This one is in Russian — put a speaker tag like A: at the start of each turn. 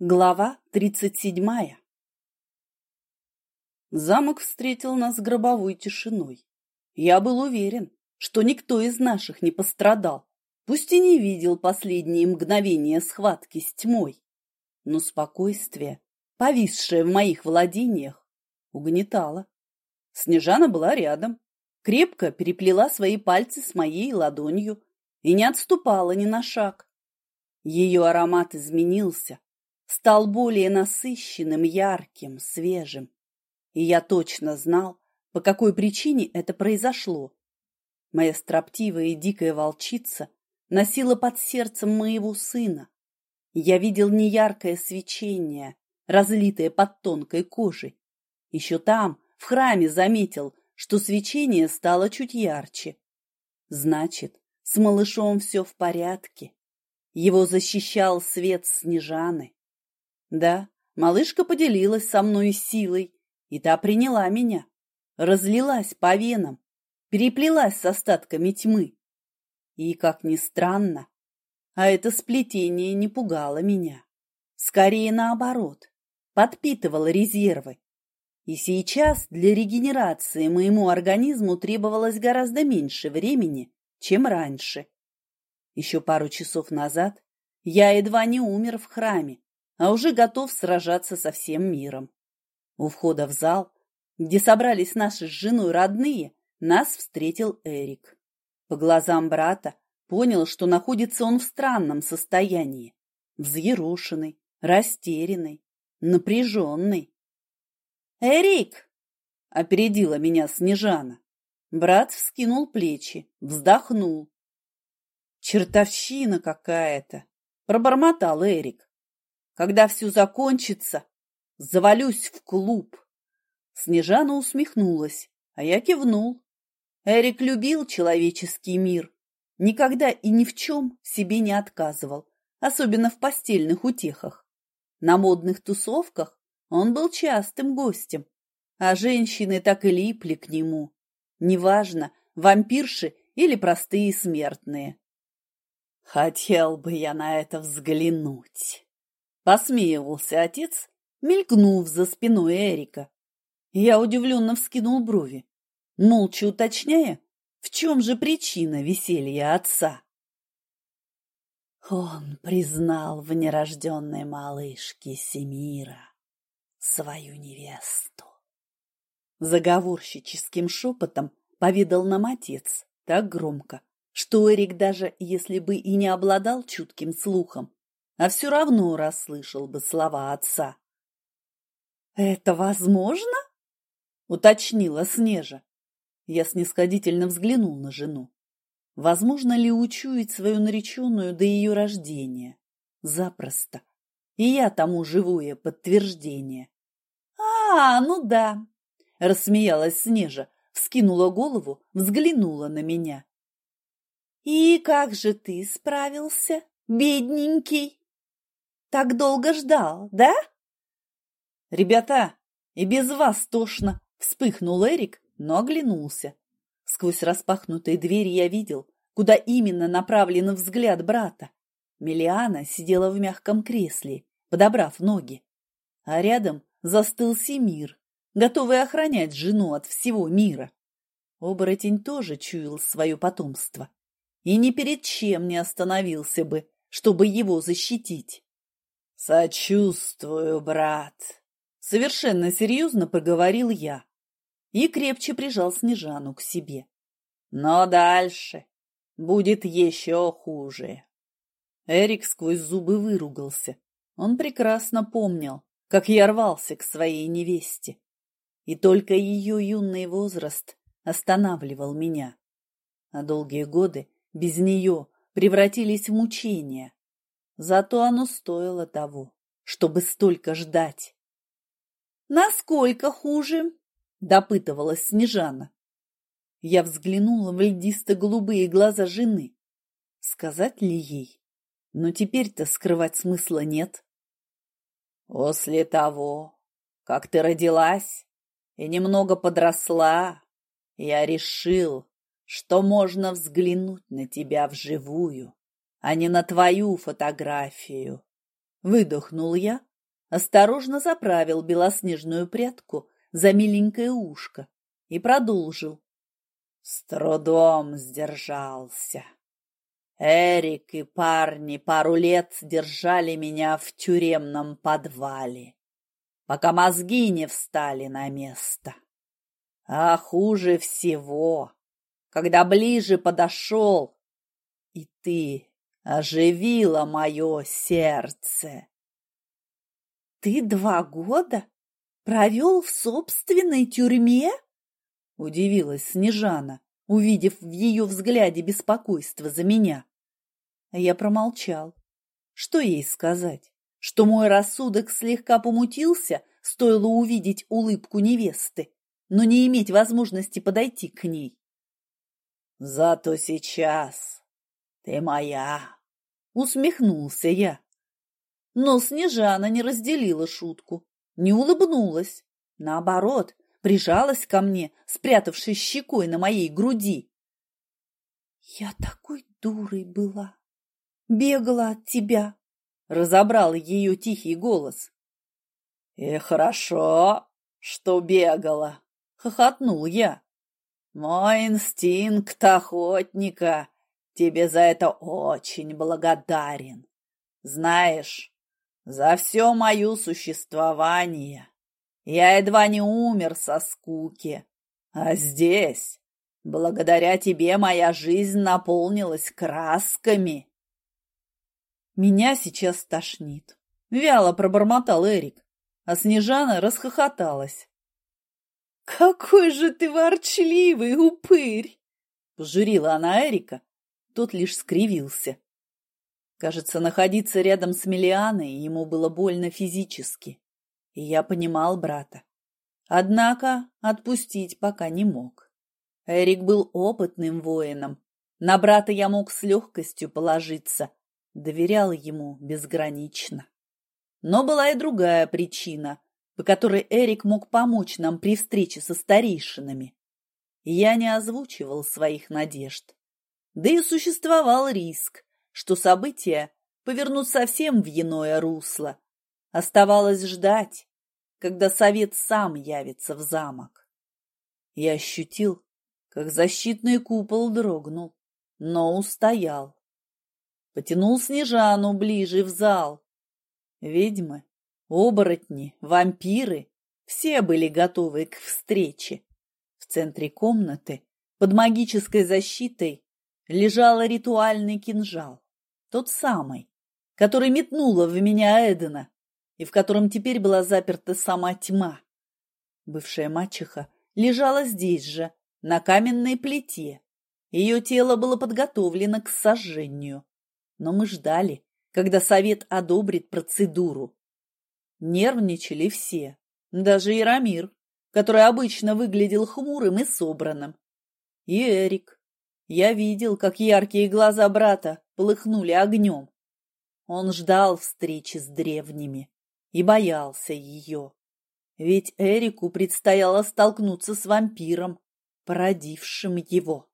A: Глава тридцать седьмая Замок встретил нас гробовой тишиной. Я был уверен, что никто из наших не пострадал, пусть и не видел последние мгновения схватки с тьмой. Но спокойствие, повисшее в моих владениях, угнетало. Снежана была рядом, крепко переплела свои пальцы с моей ладонью и не отступала ни на шаг. Ее аромат изменился, стал более насыщенным, ярким, свежим. И я точно знал, по какой причине это произошло. Моя строптивая и дикая волчица носила под сердцем моего сына. Я видел неяркое свечение, разлитое под тонкой кожей. Еще там, в храме, заметил, что свечение стало чуть ярче. Значит, с малышом все в порядке. Его защищал свет Снежаны. Да, малышка поделилась со мной силой, и та приняла меня, разлилась по венам, переплелась с остатками тьмы. И, как ни странно, а это сплетение не пугало меня. Скорее наоборот, подпитывало резервы. И сейчас для регенерации моему организму требовалось гораздо меньше времени, чем раньше. Еще пару часов назад я едва не умер в храме, а уже готов сражаться со всем миром. У входа в зал, где собрались наши с женой родные, нас встретил Эрик. По глазам брата понял, что находится он в странном состоянии, взъерошенный, растерянный, напряженный. «Эрик!» — опередила меня Снежана. Брат вскинул плечи, вздохнул. «Чертовщина какая-то!» — пробормотал Эрик. Когда все закончится, завалюсь в клуб. Снежана усмехнулась, а я кивнул. Эрик любил человеческий мир, никогда и ни в чем себе не отказывал, особенно в постельных утехах. На модных тусовках он был частым гостем, а женщины так и липли к нему. Неважно, вампирши или простые смертные. Хотел бы я на это взглянуть. Посмеивался отец, мелькнув за спиной Эрика. Я удивленно вскинул брови, молча уточняя, в чем же причина веселья отца. Он признал в нерожденной малышке Семира свою невесту. Заговорщическим шепотом поведал нам отец так громко, что Эрик даже если бы и не обладал чутким слухом, а все равно расслышал бы слова отца. «Это возможно?» — уточнила Снежа. Я снисходительно взглянул на жену. Возможно ли учуять свою нареченную до ее рождения? Запросто. И я тому живое подтверждение. «А, ну да!» — рассмеялась Снежа, вскинула голову, взглянула на меня. «И как же ты справился, бедненький?» Так долго ждал, да? Ребята, и без вас тошно, вспыхнул Эрик, но оглянулся. Сквозь распахнутые двери я видел, куда именно направлен взгляд брата. Мелиана сидела в мягком кресле, подобрав ноги. А рядом застыл Семир, готовый охранять жену от всего мира. Оборотень тоже чуял свое потомство и ни перед чем не остановился бы, чтобы его защитить. «Сочувствую, брат!» Совершенно серьезно проговорил я и крепче прижал Снежану к себе. «Но дальше будет еще хуже!» Эрик сквозь зубы выругался. Он прекрасно помнил, как я рвался к своей невесте. И только ее юный возраст останавливал меня. А долгие годы без нее превратились в мучения, Зато оно стоило того, чтобы столько ждать. «Насколько хуже?» – допытывалась Снежана. Я взглянула в льдисто-голубые глаза жены. Сказать ли ей? Но теперь-то скрывать смысла нет. «После того, как ты родилась и немного подросла, я решил, что можно взглянуть на тебя вживую а не на твою фотографию. Выдохнул я, осторожно заправил белоснежную прядку за миленькое ушко и продолжил. С трудом сдержался. Эрик и парни пару лет держали меня в тюремном подвале, пока мозги не встали на место. А хуже всего, когда ближе подошел, и ты оживила мое сердце. Ты два года провел в собственной тюрьме? Удивилась Снежана, увидев в ее взгляде беспокойство за меня. Я промолчал. Что ей сказать? Что мой рассудок слегка помутился, стоило увидеть улыбку невесты, но не иметь возможности подойти к ней. Зато сейчас ты моя, усмехнулся я. Но Снежана не разделила шутку, не улыбнулась. Наоборот, прижалась ко мне, спрятавшись щекой на моей груди. «Я такой дурой была! Бегала от тебя!» — разобрал ее тихий голос. «И хорошо, что бегала!» — хохотнул я. «Мой инстинкт охотника тебе за это очень благодарен. Знаешь, за все мое существование я едва не умер со скуки. А здесь, благодаря тебе, моя жизнь наполнилась красками. Меня сейчас тошнит. Вяло пробормотал Эрик, а Снежана расхохоталась. «Какой же ты ворчливый упырь!» Пожурила она Эрика, тот лишь скривился. Кажется, находиться рядом с Мелианой ему было больно физически и я понимал брата. Однако отпустить пока не мог. Эрик был опытным воином. На брата я мог с легкостью положиться, доверял ему безгранично. Но была и другая причина, по которой Эрик мог помочь нам при встрече со старейшинами. Я не озвучивал своих надежд. Да и существовал риск, что события повернут совсем в иное русло, Оставалось ждать, когда совет сам явится в замок. Я ощутил, как защитный купол дрогнул, но устоял. Потянул Снежану ближе в зал. Ведьмы, оборотни, вампиры — все были готовы к встрече. В центре комнаты, под магической защитой, лежал ритуальный кинжал, тот самый, который метнула в меня Эдена и в котором теперь была заперта сама тьма. Бывшая мачеха лежала здесь же, на каменной плите. Ее тело было подготовлено к сожжению. Но мы ждали, когда совет одобрит процедуру. Нервничали все, даже Ирамир, который обычно выглядел хмурым и собранным. И Эрик. Я видел, как яркие глаза брата полыхнули огнем. Он ждал встречи с древними и боялся ее. Ведь Эрику предстояло столкнуться с вампиром, породившим его.